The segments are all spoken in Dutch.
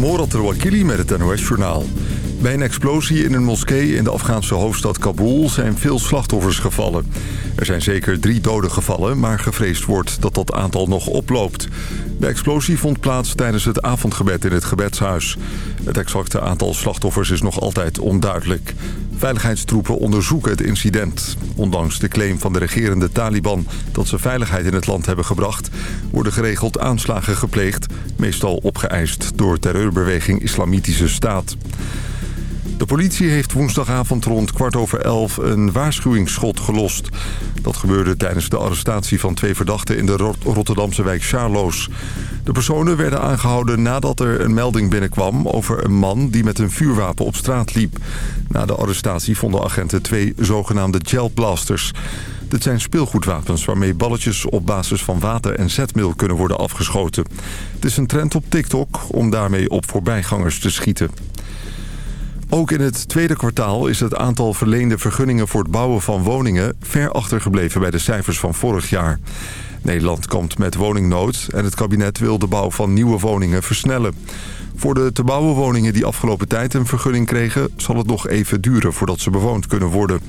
Morat Wakili met het NOS-journaal. Bij een explosie in een moskee in de Afghaanse hoofdstad Kabul zijn veel slachtoffers gevallen. Er zijn zeker drie doden gevallen, maar gevreesd wordt dat dat aantal nog oploopt. De explosie vond plaats tijdens het avondgebed in het gebedshuis. Het exacte aantal slachtoffers is nog altijd onduidelijk. Veiligheidstroepen onderzoeken het incident. Ondanks de claim van de regerende Taliban dat ze veiligheid in het land hebben gebracht... worden geregeld aanslagen gepleegd, meestal opgeëist door terreurbeweging Islamitische Staat. De politie heeft woensdagavond rond kwart over elf een waarschuwingsschot gelost. Dat gebeurde tijdens de arrestatie van twee verdachten in de Rotterdamse wijk Charloes. De personen werden aangehouden nadat er een melding binnenkwam over een man die met een vuurwapen op straat liep. Na de arrestatie vonden agenten twee zogenaamde gelblasters. Dit zijn speelgoedwapens waarmee balletjes op basis van water en zetmeel kunnen worden afgeschoten. Het is een trend op TikTok om daarmee op voorbijgangers te schieten. Ook in het tweede kwartaal is het aantal verleende vergunningen voor het bouwen van woningen ver achtergebleven bij de cijfers van vorig jaar. Nederland komt met woningnood en het kabinet wil de bouw van nieuwe woningen versnellen. Voor de te bouwen woningen die afgelopen tijd een vergunning kregen... zal het nog even duren voordat ze bewoond kunnen worden.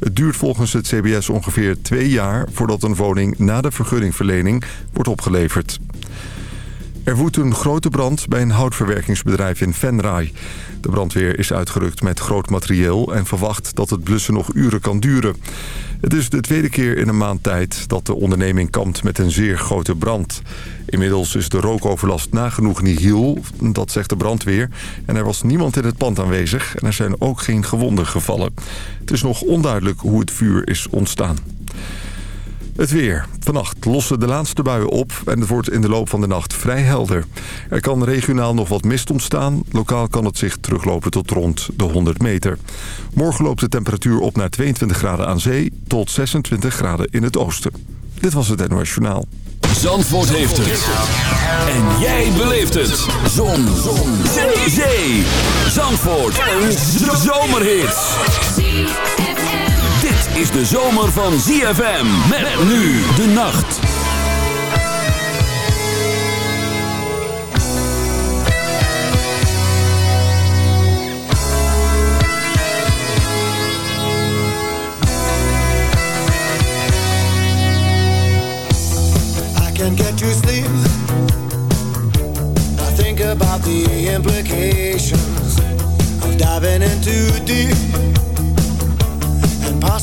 Het duurt volgens het CBS ongeveer twee jaar... voordat een woning na de vergunningverlening wordt opgeleverd. Er woedt een grote brand bij een houtverwerkingsbedrijf in Venray. De brandweer is uitgerukt met groot materieel en verwacht dat het blussen nog uren kan duren. Het is de tweede keer in een maand tijd dat de onderneming kampt met een zeer grote brand. Inmiddels is de rookoverlast nagenoeg nihil, dat zegt de brandweer. En er was niemand in het pand aanwezig en er zijn ook geen gewonden gevallen. Het is nog onduidelijk hoe het vuur is ontstaan. Het weer. Vannacht lossen de laatste buien op en het wordt in de loop van de nacht vrij helder. Er kan regionaal nog wat mist ontstaan. Lokaal kan het zich teruglopen tot rond de 100 meter. Morgen loopt de temperatuur op naar 22 graden aan zee tot 26 graden in het oosten. Dit was het NOS Journaal. Zandvoort heeft het. En jij beleeft het. Zon. Zon. Zee. Zandvoort. Een zomerhit is de zomer van ZFM. Met, nu de nacht. I can get you sleep. I think about the implications of diving into deep.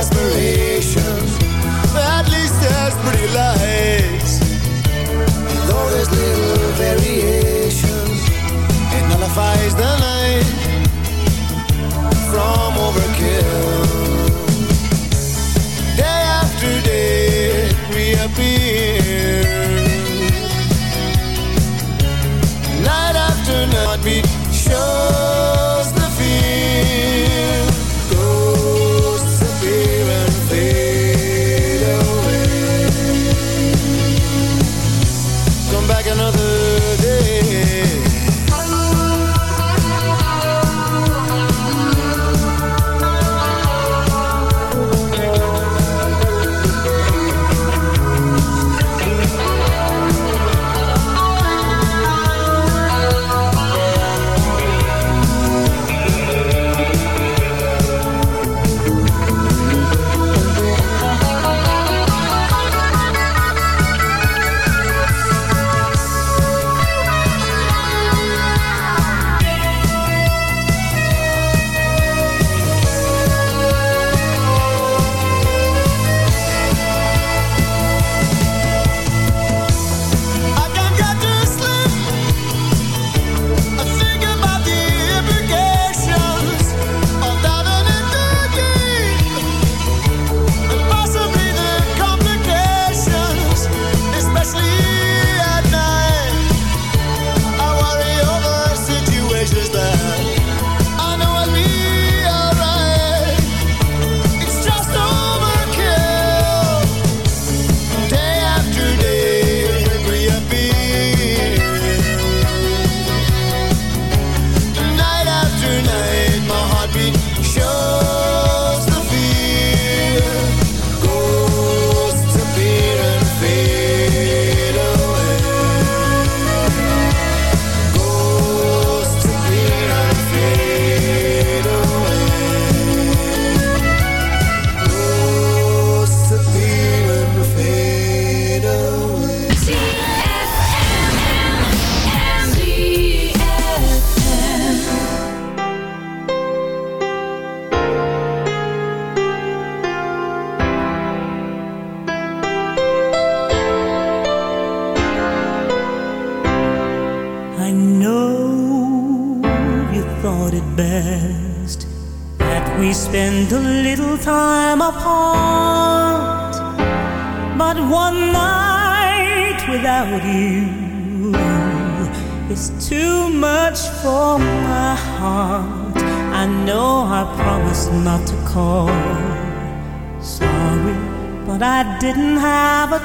desperation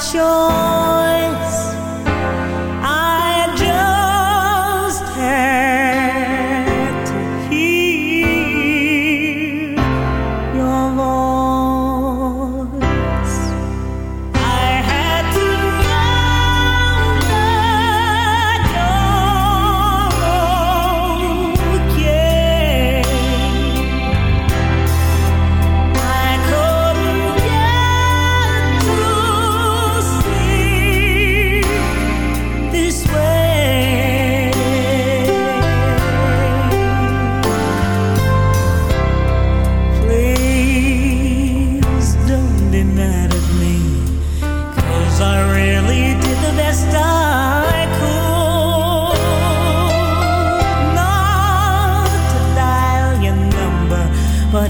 胸。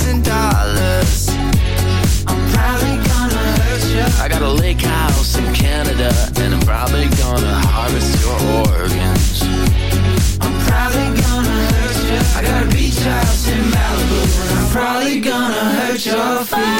Thousand dollars. I'm probably gonna hurt you. I got a lake house in Canada, and I'm probably gonna harvest your organs. I'm probably gonna hurt you. I got a beach house in Malibu, and I'm probably gonna hurt your feelings.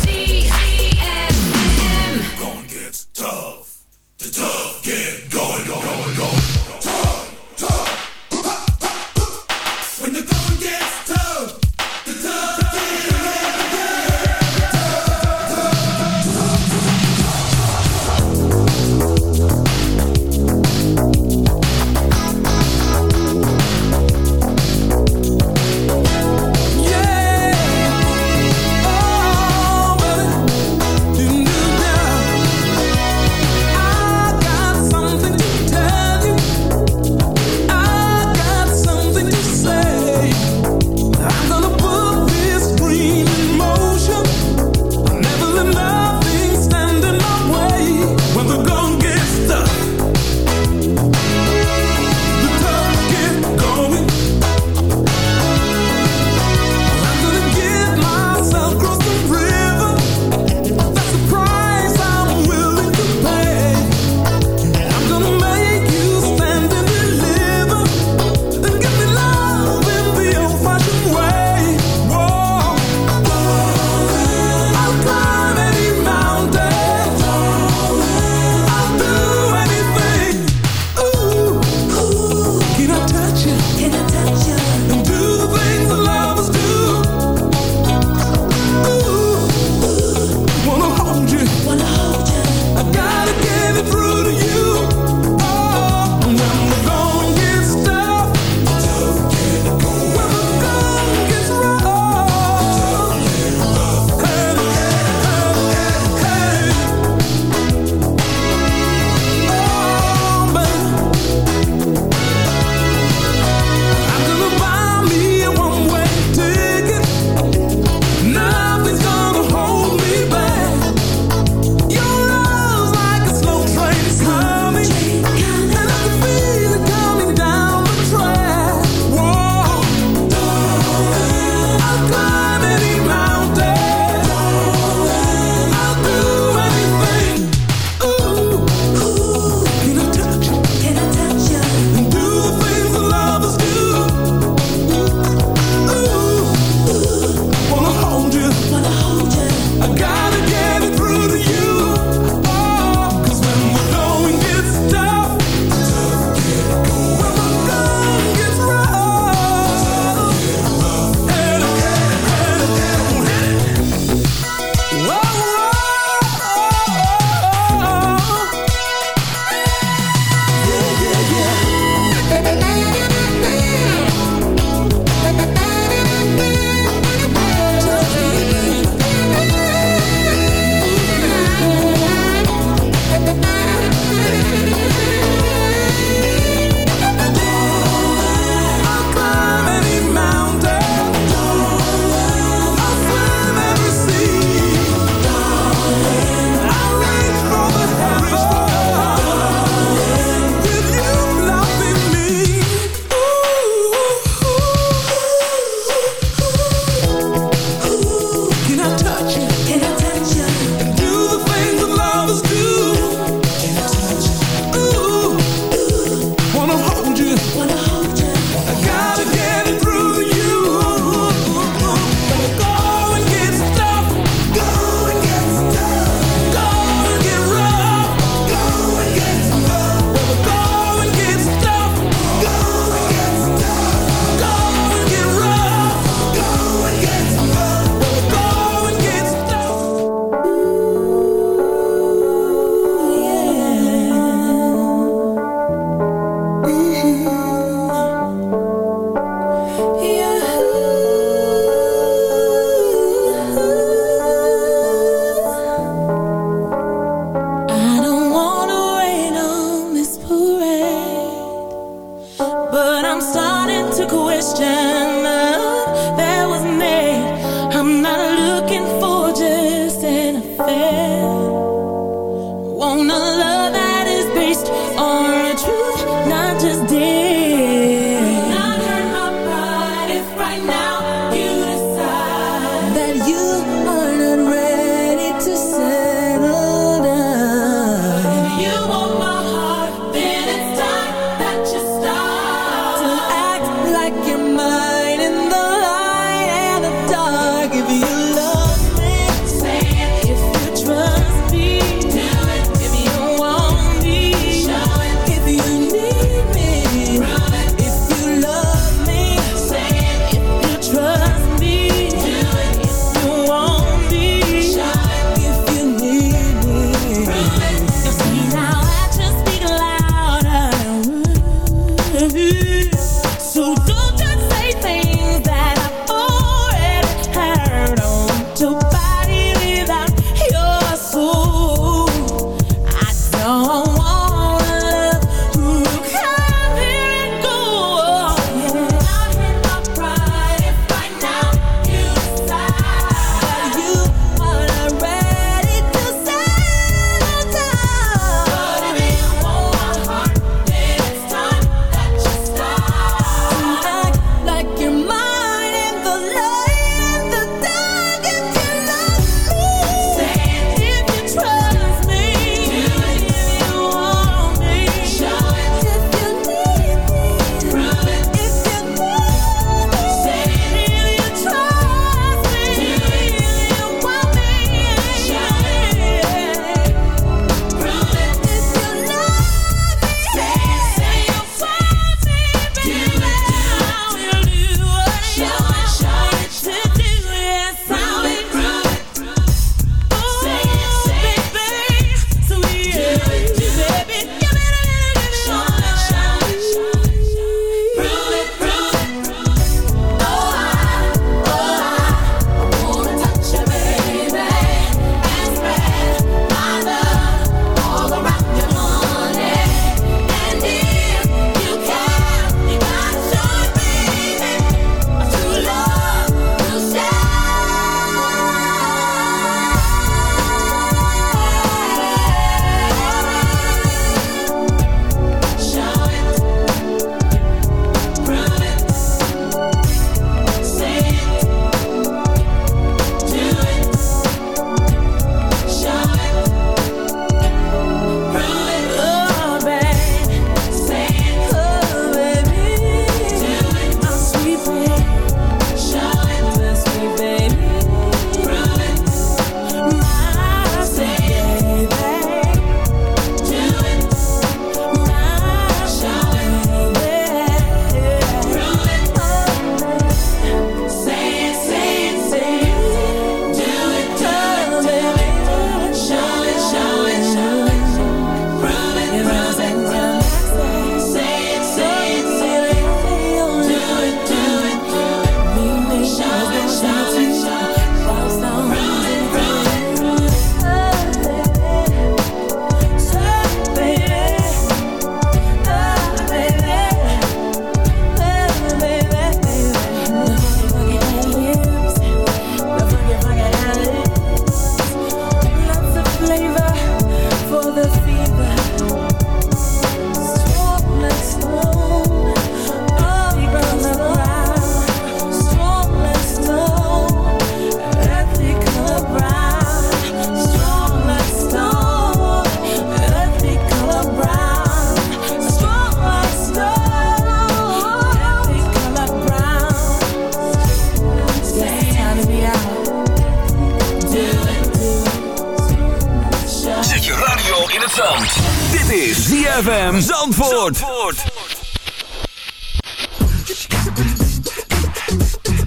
Zandvoort.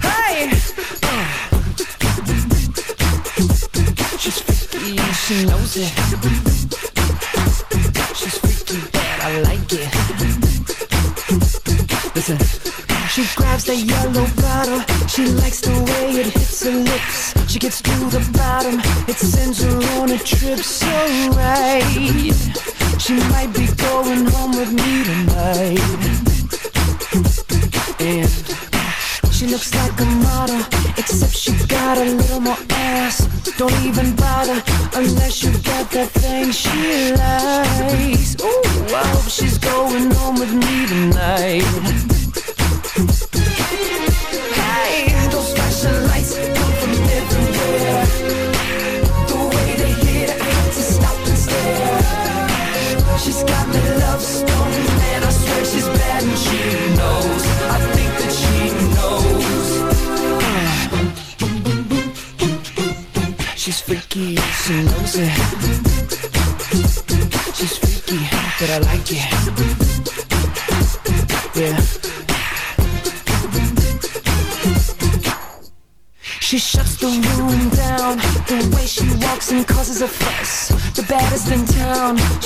Hey! Yeah, she knows it. She's freaky bad, I like it. Listen. She grabs that yellow bottle. She likes the way it hits her lips. She gets to the bottom. It sends her on a trip.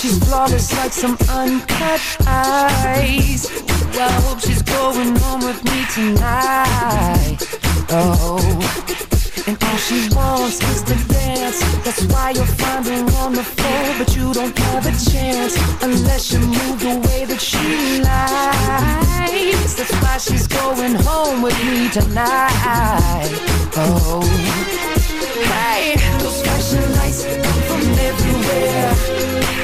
She's flawless like some uncut ice I hope she's going home with me tonight. Oh. And all she wants is to dance. That's why you'll find her on the floor But you don't have a chance Unless you move the way that she likes. That's why she's going home with me tonight. Oh. Hey, those flashing lights come from everywhere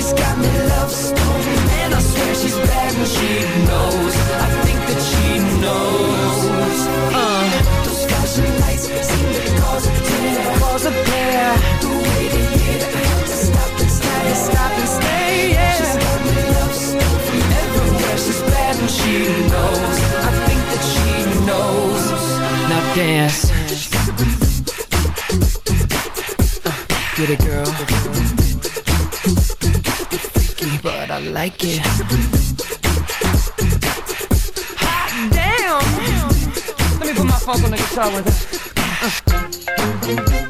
She's got me love stone. And I swear she's bad and she knows. I think that she knows. Uh, Those flashing lights seem to cause a tear. Cause a tear. The way they hit, I had to stop and stare Stop and stay, yeah. She's got me love stone from everywhere. She's bad and she knows. I think that she knows. Now dance. Uh, Get it girl I like it. Hot damn! Let me put my funk on the guitar with it. Those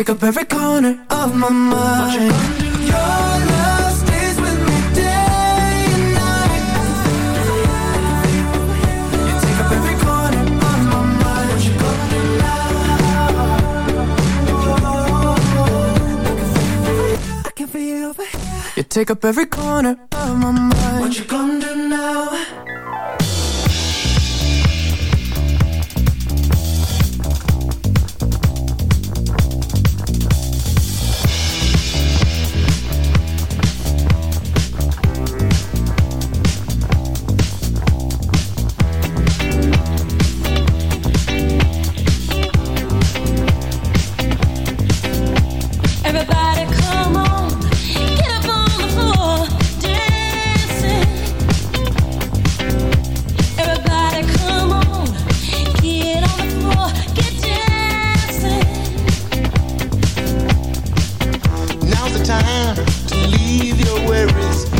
take up every corner of my mind. Your love stays with me day and night. You take up every corner of my mind. What you gonna do now? I can feel over here. You take up every corner to leave your worries.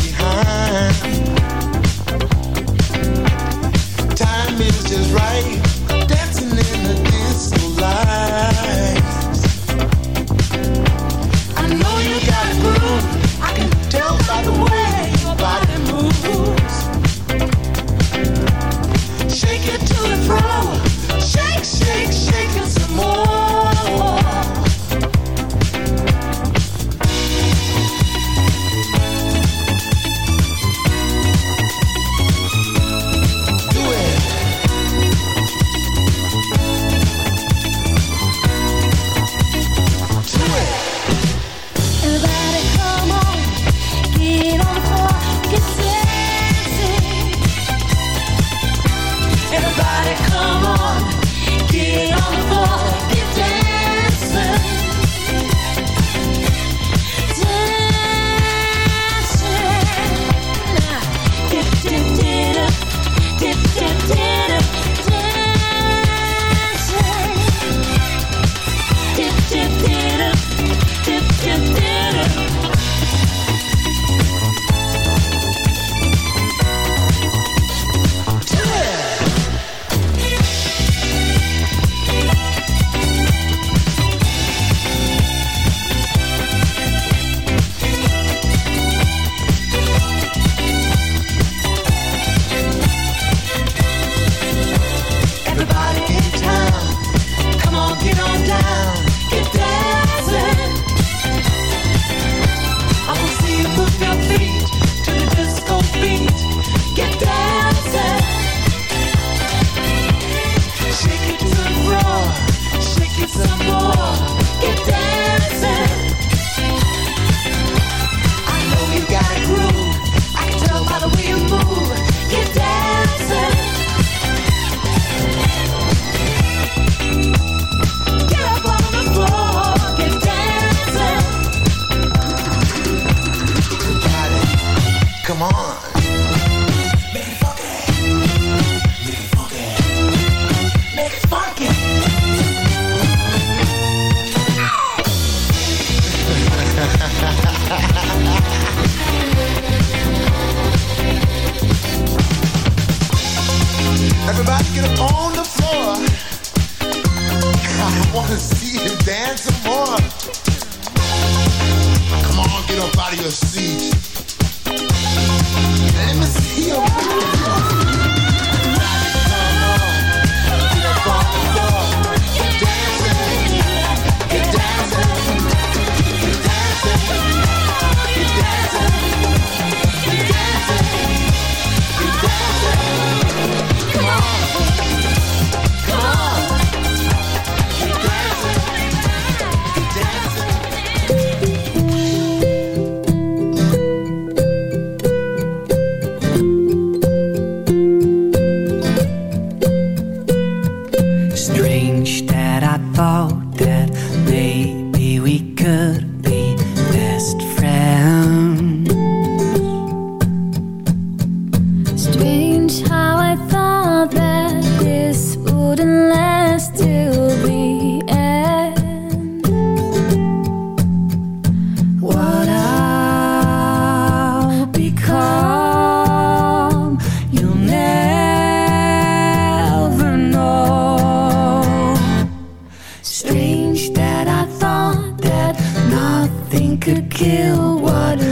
kill water.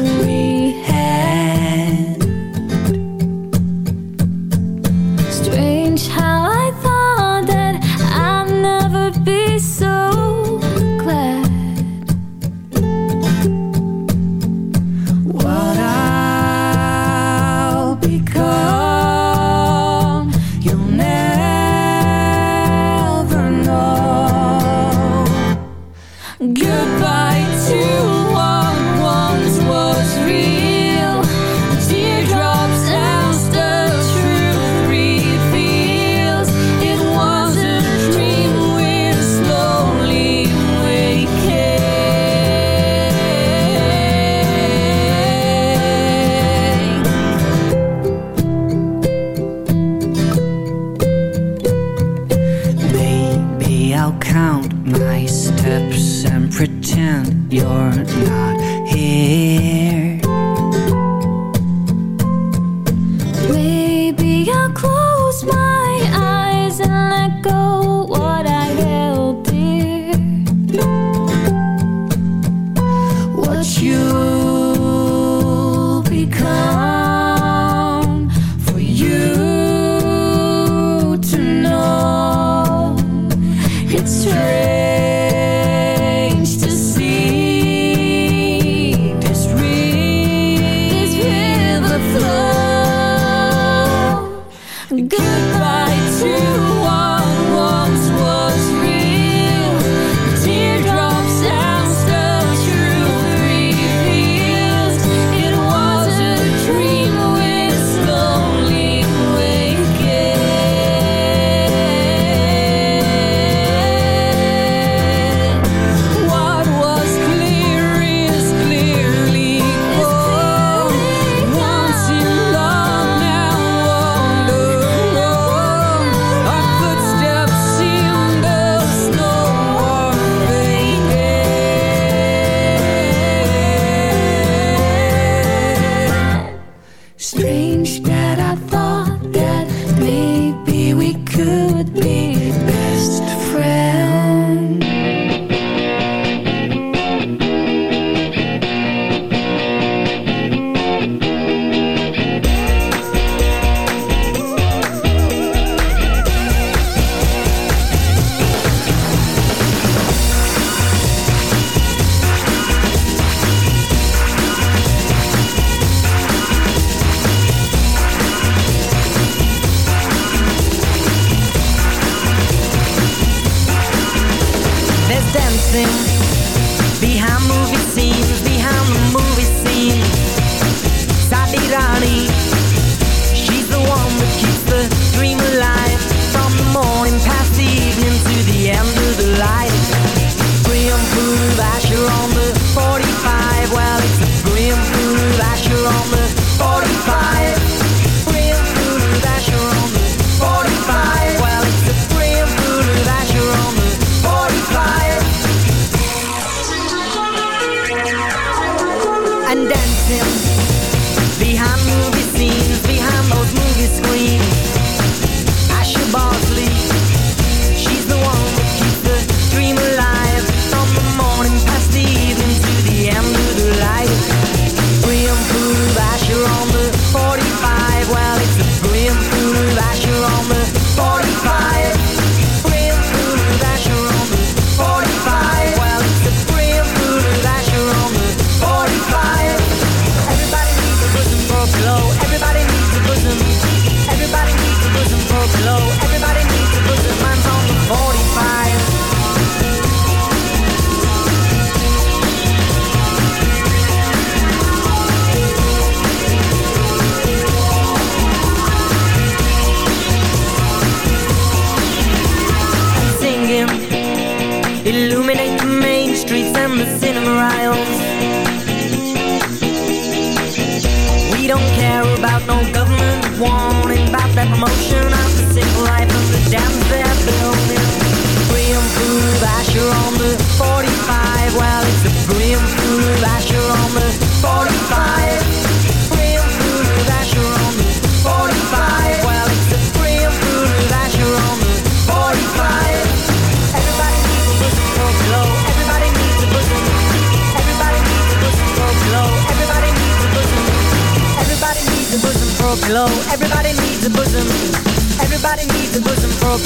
him.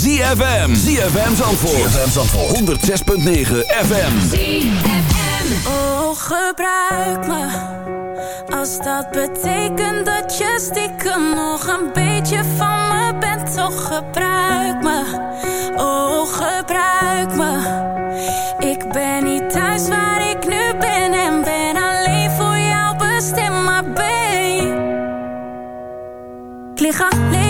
ZFM. ZFM Zandvoort. ZFM Zandvoort. 106.9 FM. ZFM. Oh, gebruik me. Als dat betekent dat je stiekem nog een beetje van me bent. Toch gebruik me. Oh, gebruik me. Ik ben niet thuis waar ik nu ben. En ben alleen voor jou bestemd. Maar ben lig alleen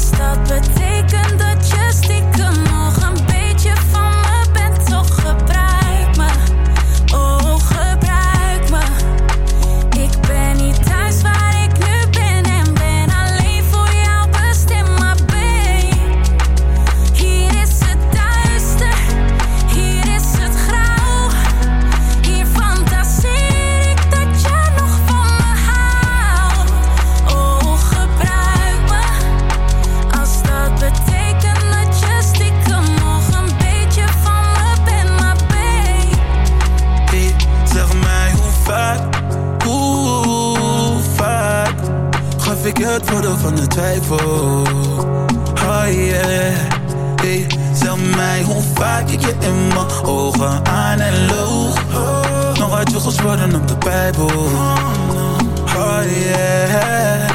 als dat betekent ik het voordeel van de twijfel. Oh yeah. Hey, zeg mij hoe vaak ik je in mijn ogen aan en loog. Nog uit je gezworen op de Bijbel. Oh yeah.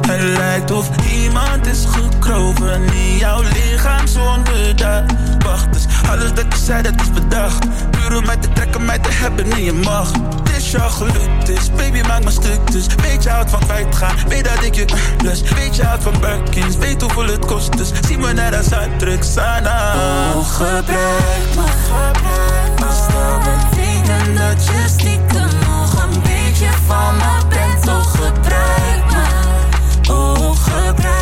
Het lijkt of iemand is gekropen in jouw lichaam zonder dat Wacht, dus alles dat je zei dat is bedacht. Puur om mij te trekken, mij te hebben in je is jouw gelukt is, baby maak me stuk dus. Weet je houdt van kwijtgaan, weet dat ik je lust. Weet je houdt van Birkins, weet hoeveel het kost dus. Zie me net als uitdruk, Sana Oh, gebruik me, Als dat betekent dat je stiekem nog een beetje van me bent, toch gebruik me. Oh, gebruik